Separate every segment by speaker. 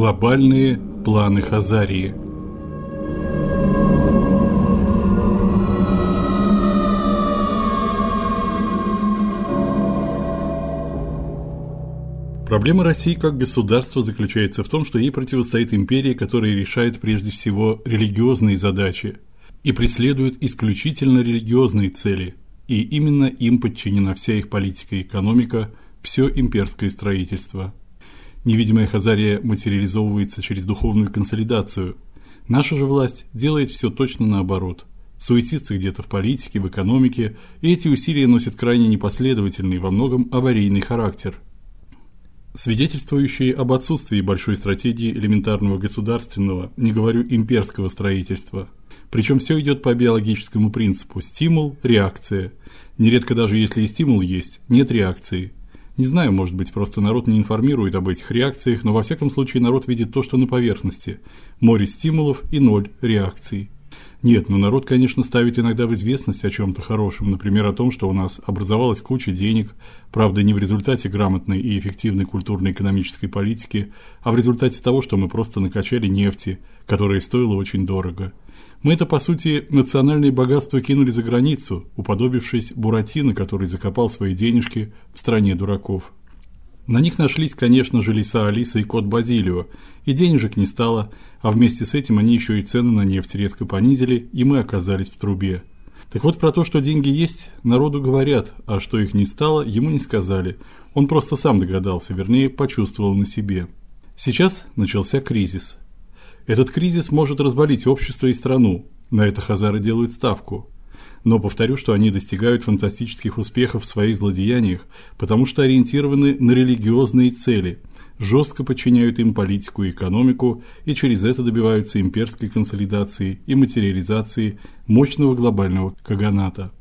Speaker 1: Глобальные планы Хазарии. Проблема России как государства заключается в том, что ей противостоит империя, которая решает прежде всего религиозные задачи и преследует исключительно религиозные цели, и именно им подчинена вся их политика и экономика, все имперское строительство. Невидимая Хазария материализовывается через духовную консолидацию. Наша же власть делает все точно наоборот. Суетится где-то в политике, в экономике, и эти усилия носят крайне непоследовательный, во многом аварийный характер. Свидетельствующие об отсутствии большой стратегии элементарного государственного, не говорю имперского строительства. Причем все идет по биологическому принципу: стимул, реакция. Нередко даже если и стимул есть, нет реакции. Не знаю, может быть, просто народ не информирует об этих реакциях, но во всяком случае народ видит то, что на поверхности. Море стимулов и ноль реакций. Нет, но народ, конечно, ставит иногда в известность о чем то хорошем, например, о том, что у нас образовалась куча денег, правда, не в результате грамотной и эффективной культурно-экономической политики, а в результате того, что мы просто накачали нефти, которая стоила очень дорого. Мы это по сути национальные богатства кинули за границу, уподобившись Буратино, который закопал свои денежки в стране дураков. На них нашлись, конечно же, лиса Алиса и кот Базилио, и денежек не стало, а вместе с этим они еще и цены на нефть резко понизили, и мы оказались в трубе. Так вот про то, что деньги есть, народу говорят, а что их не стало, ему не сказали. Он просто сам догадался, вернее, почувствовал на себе. Сейчас начался кризис. Этот кризис может развалить общество и страну. На это хазары делают ставку. Но повторю, что они достигают фантастических успехов в своих злодеяниях, потому что ориентированы на религиозные цели, жестко подчиняют им политику и экономику и через это добиваются имперской консолидации и материализации мощного глобального каганата.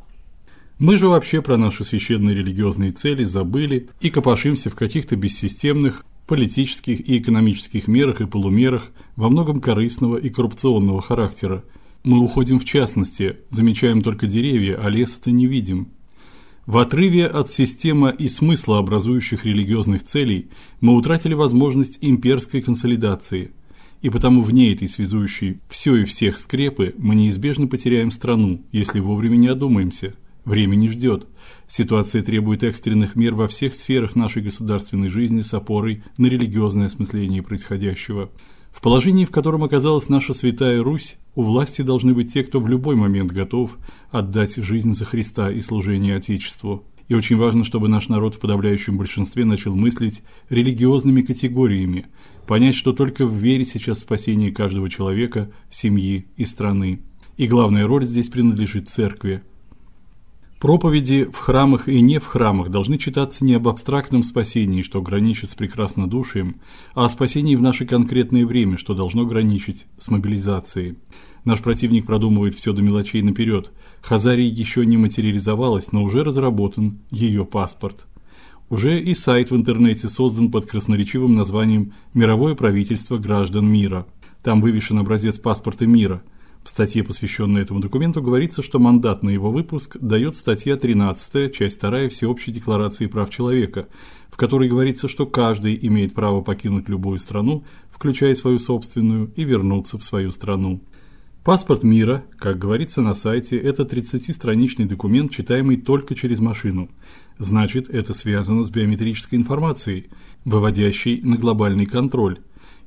Speaker 1: Мы же вообще про наши священные религиозные цели забыли и копошимся в каких-то бессистемных, политических и экономических мерах и полумерах во многом корыстного и коррупционного характера. Мы уходим в частности, замечаем только деревья, а леса-то не видим. В отрыве от системы и смысла образующих религиозных целей мы утратили возможность имперской консолидации. И потому вне этой связующей все и всех скрепы мы неизбежно потеряем страну, если вовремя не одумаемся. Время не ждет. Ситуация требует экстренных мер во всех сферах нашей государственной жизни с опорой на религиозное осмысление происходящего. В положении, в котором оказалась наша святая Русь, у власти должны быть те, кто в любой момент готов отдать жизнь за Христа и служение отечеству. И очень важно, чтобы наш народ в подавляющем большинстве начал мыслить религиозными категориями, понять, что только в вере сейчас спасение каждого человека, семьи и страны. И главная роль здесь принадлежит церкви. Проповеди в храмах и не в храмах должны читаться не об абстрактном спасении, что граничит с прекраснодушием, а о спасении в наше конкретное время, что должно граничить с мобилизацией. Наш противник продумывает все до мелочей наперед. Хазария еще не материализовалась, но уже разработан ее паспорт. Уже и сайт в интернете создан под красноречивым названием Мировое правительство граждан мира. Там вывешен образец паспорта мира – в статье, посвященной этому документу, говорится, что мандат на его выпуск дает статья 13, часть 2 Всеобщей декларации прав человека, в которой говорится, что каждый имеет право покинуть любую страну, включая свою собственную, и вернуться в свою страну. Паспорт мира, как говорится на сайте, это 30-страничный документ, читаемый только через машину. Значит, это связано с биометрической информацией, выводящей на глобальный контроль.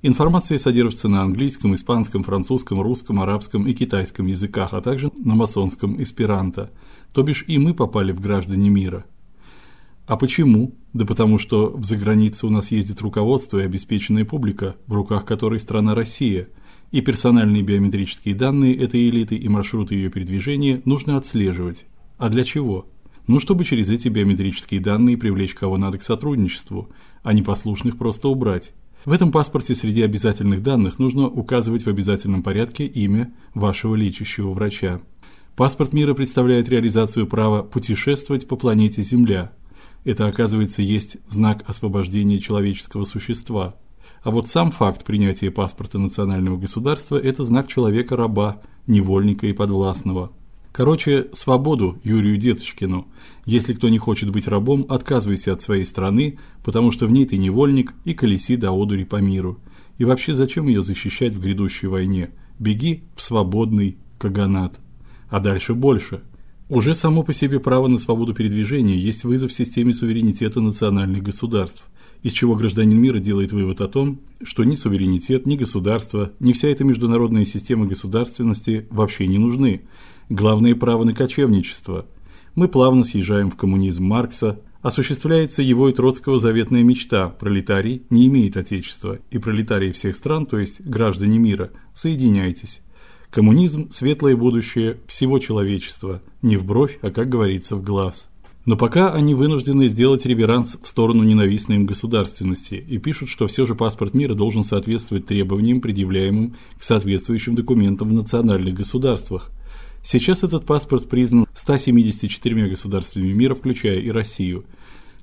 Speaker 1: Информация содержится на английском, испанском, французском, русском, арабском и китайском языках, а также на масонском эсперанто. То бишь и мы попали в граждане мира. А почему? Да потому что в загранице у нас ездит руководство и обеспеченная публика, в руках которой страна Россия, и персональные биометрические данные этой элиты и маршруты ее передвижения нужно отслеживать. А для чего? Ну, чтобы через эти биометрические данные привлечь кого надо к сотрудничеству, а непослушных просто убрать. В этом паспорте среди обязательных данных нужно указывать в обязательном порядке имя вашего лечащего врача. Паспорт мира представляет реализацию права путешествовать по планете Земля. Это, оказывается, есть знак освобождения человеческого существа. А вот сам факт принятия паспорта национального государства это знак человека-раба, невольника и подвластного. Короче, свободу Юрию Деточкину. Если кто не хочет быть рабом, отказывайся от своей страны, потому что в ней ты невольник и колеси до одури по миру. И вообще, зачем ее защищать в грядущей войне? Беги в свободный каганат. А дальше больше. Уже само по себе право на свободу передвижения есть вызов системе суверенитета национальных государств, из чего гражданин мира делает вывод о том, что ни суверенитет, ни государство, ни вся эта международная система государственности вообще не нужны. Главное право на кочевничество. Мы плавно съезжаем в коммунизм Маркса, осуществляется его и Троцкого заветная мечта: пролетарий не имеет отечества, и пролетарии всех стран, то есть граждане мира, соединяйтесь. Коммунизм светлое будущее всего человечества, не в бровь, а как говорится, в глаз. Но пока они вынуждены сделать реверанс в сторону ненавистной им государственности и пишут, что все же паспорт мира должен соответствовать требованиям, предъявляемым к соответствующим документам в национальных государствах. Сейчас этот паспорт признан 174 государствами мира, включая и Россию.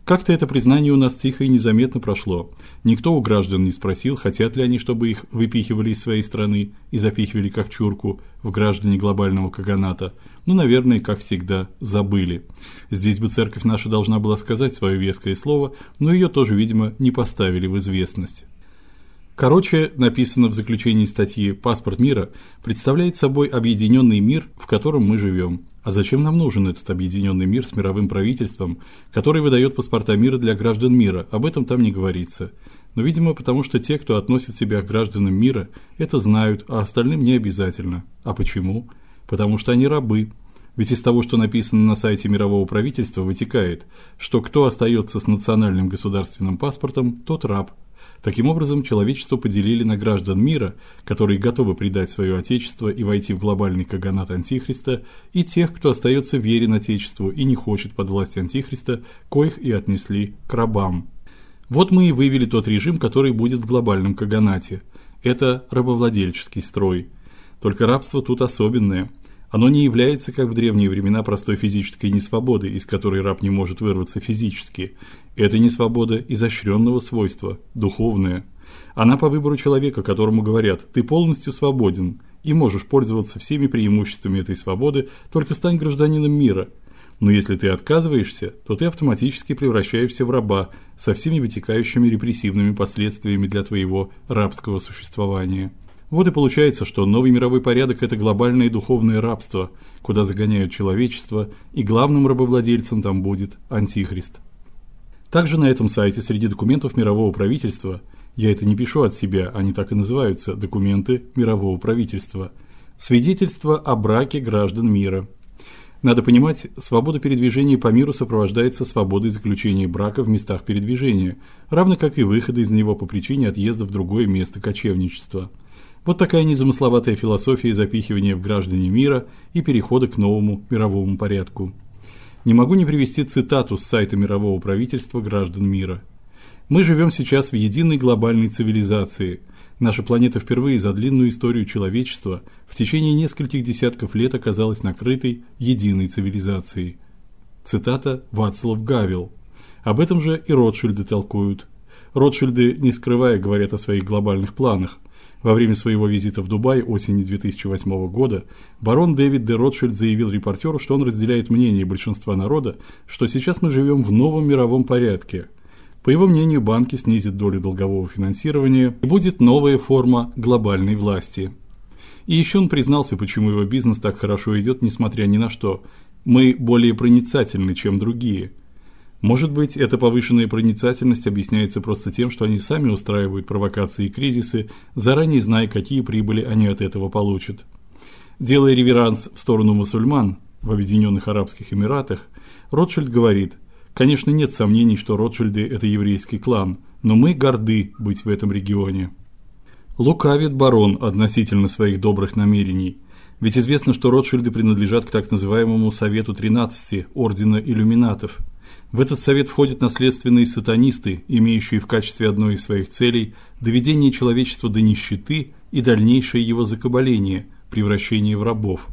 Speaker 1: Как-то это признание у нас тихо и незаметно прошло. Никто у граждан не спросил, хотят ли они, чтобы их выпихивали из своей страны и запихивали как чурку в граждане глобального каганата. Ну, наверное, как всегда, забыли. Здесь бы церковь наша должна была сказать свое веское слово, но ее тоже, видимо, не поставили в известность. Короче, написано в заключении статьи Паспорт мира представляет собой объединенный мир, в котором мы живем. А зачем нам нужен этот объединенный мир с мировым правительством, который выдает паспорта мира для граждан мира? Об этом там не говорится. Но, видимо, потому что те, кто относит себя к гражданам мира, это знают, а остальным не обязательно. А почему? Потому что они рабы. Ведь из того, что написано на сайте мирового правительства, вытекает, что кто остается с национальным государственным паспортом, тот раб. Таким образом, человечество поделили на граждан мира, которые готовы предать свое отечество и войти в глобальный каганат антихриста, и тех, кто остается верен отечеству и не хочет под власть антихриста, коих и отнесли к рабам. Вот мы и вывели тот режим, который будет в глобальном каганате. Это рабовладельческий строй. Только рабство тут особенное. Оно не является, как в древние времена, простой физической несвободой, из которой раб не может вырваться физически. Это не свобода изощренного свойства, духовная. Она по выбору человека, которому говорят: "Ты полностью свободен и можешь пользоваться всеми преимуществами этой свободы, только стань гражданином мира". Но если ты отказываешься, то ты автоматически превращаешься в раба со всеми вытекающими репрессивными последствиями для твоего рабского существования. Вот и получается, что новый мировой порядок это глобальное духовное рабство, куда загоняют человечество, и главным рабовладельцем там будет антихрист. Также на этом сайте среди документов мирового правительства, я это не пишу от себя, они так и называются документы мирового правительства. Свидетельство о браке граждан мира. Надо понимать, свобода передвижения по миру сопровождается свободой заключения брака в местах передвижения, равно как и выхода из него по причине отъезда в другое место кочевничества. Вот такая незамысловатая философия запихивания в граждане мира и перехода к новому мировому порядку. Не могу не привести цитату с сайта мирового правительства граждан мира. Мы живем сейчас в единой глобальной цивилизации. Наша планета впервые за длинную историю человечества в течение нескольких десятков лет оказалась накрытой единой цивилизацией. Цитата Вацлав Гавел. Об этом же и Ротшильды толкуют. Ротшильды, не скрывая, говорят о своих глобальных планах. Во время своего визита в Дубай осенью 2008 года барон Дэвид де Ротшильд заявил репортеру, что он разделяет мнение большинства народа, что сейчас мы живем в новом мировом порядке. По его мнению, банки снизят долю долгового финансирования и будет новая форма глобальной власти. И еще он признался, почему его бизнес так хорошо идет, несмотря ни на что. Мы более проницательны, чем другие. Может быть, эта повышенная проницательность объясняется просто тем, что они сами устраивают провокации и кризисы, заранее зная, какие прибыли они от этого получат. Делая реверанс в сторону мусульман в Объединенных Арабских Эмиратах, Ротшильд говорит: "Конечно, нет сомнений, что Ротшильды это еврейский клан, но мы горды быть в этом регионе". Лукавит барон относительно своих добрых намерений. Ведь известно, что Ротшильды принадлежат к так называемому Совету 13 ордена иллюминатов. В этот совет входят наследственные сатанисты, имеющие в качестве одной из своих целей доведение человечества до нищеты и дальнейшее его закабаление, превращение в рабов.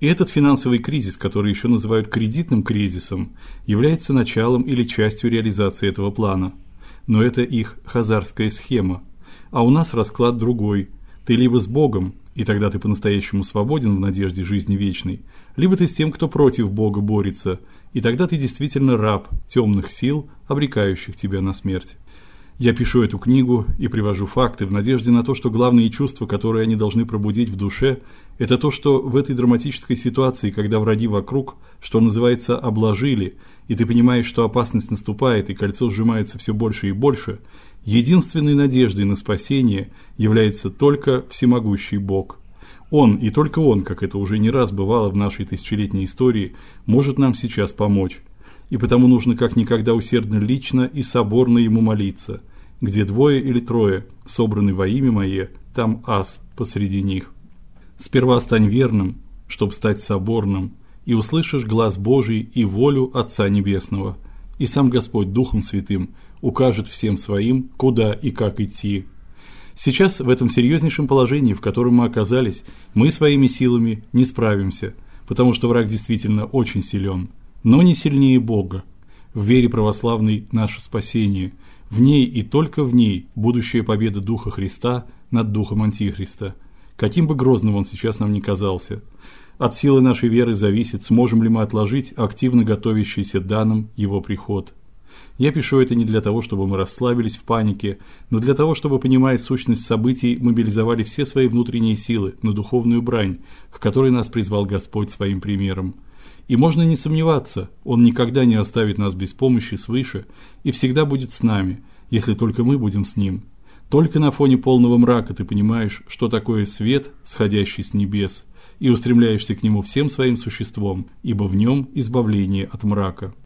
Speaker 1: И этот финансовый кризис, который еще называют кредитным кризисом, является началом или частью реализации этого плана. Но это их хазарская схема. А у нас расклад другой. Ты либо с Богом, и тогда ты по-настоящему свободен в надежде жизни вечной, либо ты с тем, кто против Бога борется, и тогда ты действительно раб темных сил, обрекающих тебя на смерть. Я пишу эту книгу и привожу факты в надежде на то, что главные чувства, которые они должны пробудить в душе, это то, что в этой драматической ситуации, когда враги вокруг, что называется, обложили, и ты понимаешь, что опасность наступает и кольцо сжимается все больше и больше, единственной надеждой на спасение является только всемогущий Бог. Он и только он, как это уже не раз бывало в нашей тысячелетней истории, может нам сейчас помочь и потому нужно как никогда усердно лично и соборно ему молиться. Где двое или трое собраны во имя мое, там ас посреди них. Сперва стань верным, чтоб стать соборным, и услышишь глаз Божий и волю Отца небесного, и сам Господь Духом Святым укажет всем своим, куда и как идти. Сейчас в этом серьезнейшем положении, в котором мы оказались, мы своими силами не справимся, потому что враг действительно очень силен но не сильнее Бога. В вере православной наше спасение, в ней и только в ней будущая победа духа Христа над духом антихриста. Каким бы грозным он сейчас нам ни казался, от силы нашей веры зависит, сможем ли мы отложить активно готовящийся данным его приход. Я пишу это не для того, чтобы мы расслабились в панике, но для того, чтобы, понимая сущность событий, мобилизовали все свои внутренние силы на духовную брань, к которой нас призвал Господь своим примером. И можно не сомневаться, он никогда не оставит нас без помощи свыше и всегда будет с нами, если только мы будем с ним. Только на фоне полного мрака ты понимаешь, что такое свет, сходящий с небес, и устремляешься к нему всем своим существом, ибо в нем избавление от мрака.